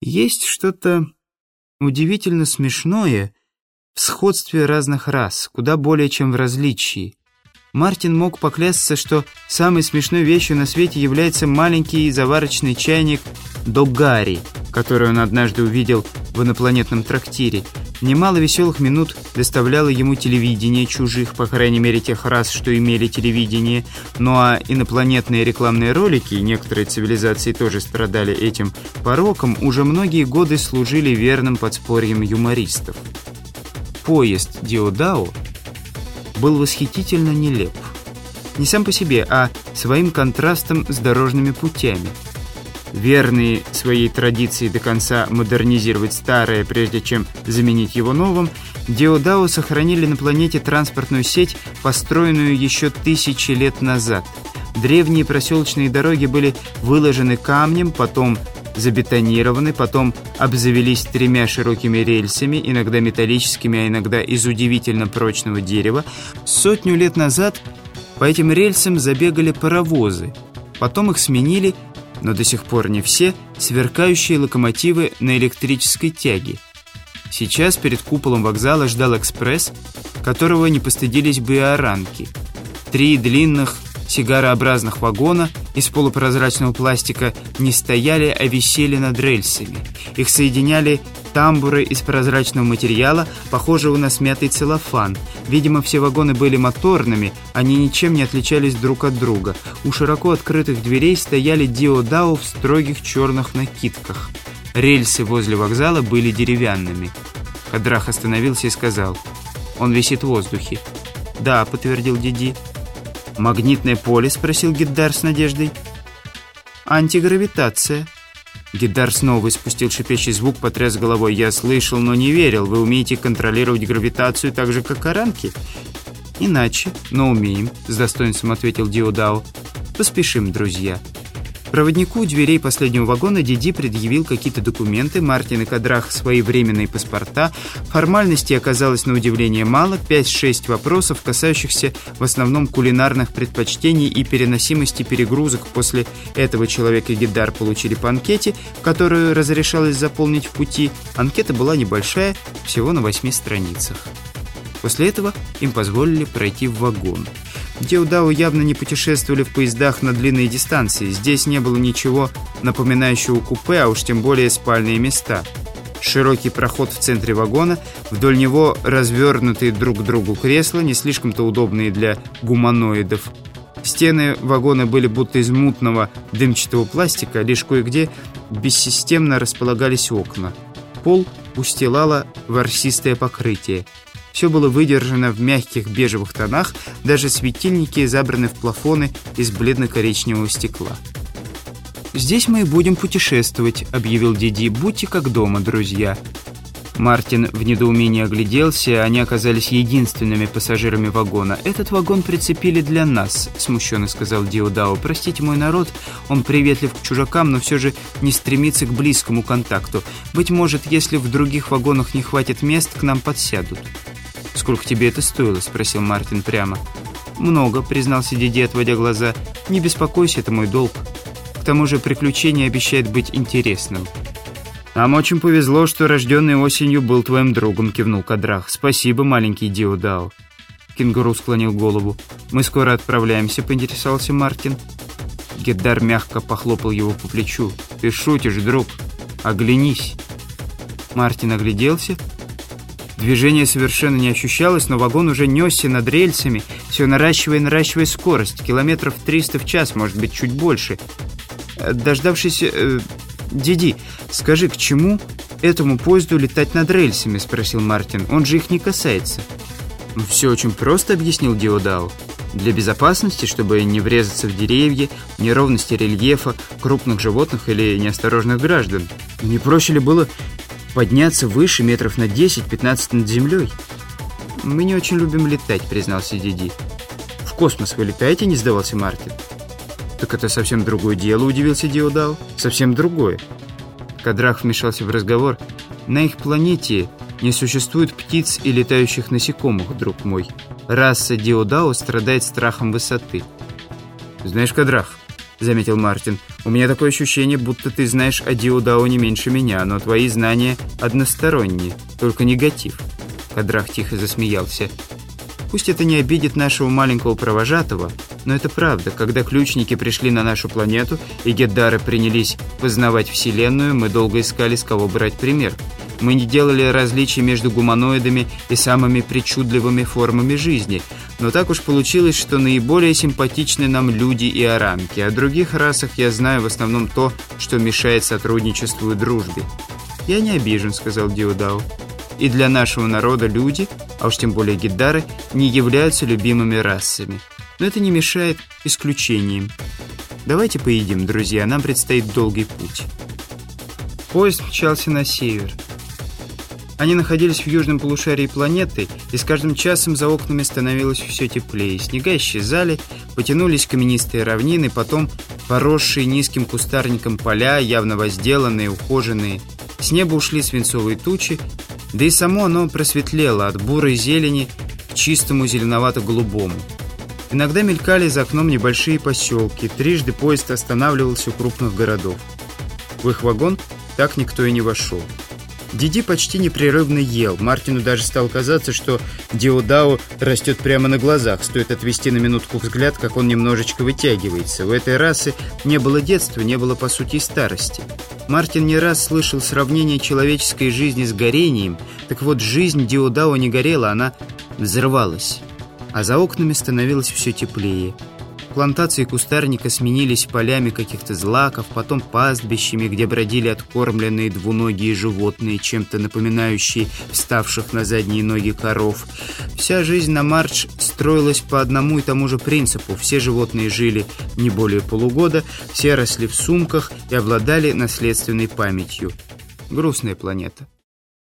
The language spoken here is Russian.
Есть что-то удивительно смешное в сходстве разных рас, куда более чем в различии. Мартин мог поклясться, что самой смешной вещью на свете является маленький заварочный чайник Догари, который он однажды увидел в инопланетном трактире. Немало веселых минут доставляло ему телевидение чужих, по крайней мере тех раз, что имели телевидение. Ну а инопланетные рекламные ролики, некоторые цивилизации тоже страдали этим пороком, уже многие годы служили верным подспорьем юмористов. Поезд Диодао был восхитительно нелеп. Не сам по себе, а своим контрастом с дорожными путями – верные своей традиции до конца модернизировать старое, прежде чем заменить его новым, Диодао сохранили на планете транспортную сеть, построенную еще тысячи лет назад. Древние проселочные дороги были выложены камнем, потом забетонированы, потом обзавелись тремя широкими рельсами, иногда металлическими, а иногда из удивительно прочного дерева. Сотню лет назад по этим рельсам забегали паровозы. Потом их сменили но до сих пор не все, сверкающие локомотивы на электрической тяге. Сейчас перед куполом вокзала ждал экспресс, которого не постыдились бы и оранки. Три длинных сигарообразных вагона из полупрозрачного пластика не стояли, а висели над рельсами. Их соединяли тамбуры из прозрачного материала, похожего на смятый целлофан. Видимо, все вагоны были моторными, они ничем не отличались друг от друга. У широко открытых дверей стояли диодао в строгих черных накидках. Рельсы возле вокзала были деревянными. Кадрах остановился и сказал, «Он висит в воздухе». «Да», — подтвердил Диди. «Магнитное поле?» — спросил Гиддар с надеждой. «Антигравитация». Гидар снова испустил шипящий звук, потряс головой. «Я слышал, но не верил. Вы умеете контролировать гравитацию так же, как оранки?» «Иначе, но умеем», — с достоинством ответил Диодао. «Поспешим, друзья». Проводнику у дверей последнего вагона Диди предъявил какие-то документы, Мартин и Кадрах свои временные паспорта. Формальностей оказалось на удивление мало, 5-6 вопросов, касающихся в основном кулинарных предпочтений и переносимости перегрузок. После этого человек и Гидар получили по анкете, которую разрешалось заполнить в пути. Анкета была небольшая, всего на 8 страницах. После этого им позволили пройти в вагон. Деудау явно не путешествовали в поездах на длинные дистанции. Здесь не было ничего напоминающего купе, а уж тем более спальные места. Широкий проход в центре вагона, вдоль него развернутые друг к другу кресла, не слишком-то удобные для гуманоидов. Стены вагона были будто из мутного дымчатого пластика, лишь кое-где бессистемно располагались окна. Пол устилало ворсистое покрытие. Все было выдержано в мягких бежевых тонах, даже светильники забраны в плафоны из бледно-коричневого стекла. «Здесь мы и будем путешествовать», — объявил Диди. «Будьте как дома, друзья». Мартин в недоумении огляделся, они оказались единственными пассажирами вагона. «Этот вагон прицепили для нас», — смущенно сказал Диодао. «Простите мой народ, он приветлив к чужакам, но все же не стремится к близкому контакту. Быть может, если в других вагонах не хватит мест, к нам подсядут». «Сколько тебе это стоило?» – спросил Мартин прямо. «Много», – признался Диди, отводя глаза. «Не беспокойся, это мой долг. К тому же приключение обещает быть интересным». «Нам очень повезло, что рожденный осенью был твоим другом», – кивнул Кадрах. «Спасибо, маленький Диодао». Кенгуру склонил голову. «Мы скоро отправляемся», – поинтересовался Мартин. Геддар мягко похлопал его по плечу. «Ты шутишь, друг? Оглянись». Мартин огляделся Движение совершенно не ощущалось, но вагон уже несся над рельсами, все наращивая и наращивая скорость. Километров 300 в час, может быть, чуть больше. Э, дождавшись... Э, «Диди, скажи, к чему этому поезду летать над рельсами?» – спросил Мартин. «Он же их не касается». «Ну, «Все очень просто», – объяснил Диодао. «Для безопасности, чтобы не врезаться в деревья, неровности рельефа, крупных животных или неосторожных граждан. Не проще ли было подняться выше метров на 10-15 над землей. «Мы не очень любим летать», — признался Диди. «В космос вы летаете?» — не сдавался Мартин. «Так это совсем другое дело», — удивился Диодау. «Совсем другое». Кадрах вмешался в разговор. «На их планете не существует птиц и летающих насекомых, друг мой. Раса Диодао страдает страхом высоты». «Знаешь, Кадрах, — заметил Мартин. «У меня такое ощущение, будто ты знаешь о Диудао не меньше меня, но твои знания односторонние, только негатив». Кадрах тихо засмеялся. «Пусть это не обидит нашего маленького провожатого, но это правда. Когда ключники пришли на нашу планету и геддары принялись познавать Вселенную, мы долго искали, с кого брать пример». Мы не делали различий между гуманоидами и самыми причудливыми формами жизни, но так уж получилось, что наиболее симпатичны нам люди и арамки. О других расах я знаю в основном то, что мешает сотрудничеству и дружбе. «Я не обижен», — сказал Диодау. «И для нашего народа люди, а уж тем более гиддары, не являются любимыми расами. Но это не мешает исключениям. Давайте поедим, друзья, нам предстоит долгий путь». Поезд мчался на север. Они находились в южном полушарии планеты, и с каждым часом за окнами становилось все теплее. Снега исчезали, потянулись каменистые равнины, потом поросшие низким кустарником поля, явно возделанные, ухоженные. С неба ушли свинцовые тучи, да и само оно просветлело от бурой зелени к чистому зеленовато-голубому. Иногда мелькали за окном небольшие поселки, трижды поезд останавливался у крупных городов. В их вагон так никто и не вошел. Диди почти непрерывно ел. Мартину даже стало казаться, что Диодао растет прямо на глазах. Стоит отвести на минутку взгляд, как он немножечко вытягивается. У этой расы не было детства, не было, по сути, старости. Мартин не раз слышал сравнение человеческой жизни с горением. Так вот, жизнь Диодао не горела, она взрывалась. А за окнами становилось все теплее. Плантации кустарника сменились полями каких-то злаков, потом пастбищами, где бродили откормленные двуногие животные, чем-то напоминающие вставших на задние ноги коров. Вся жизнь на Марч строилась по одному и тому же принципу. Все животные жили не более полугода, все росли в сумках и обладали наследственной памятью. Грустная планета.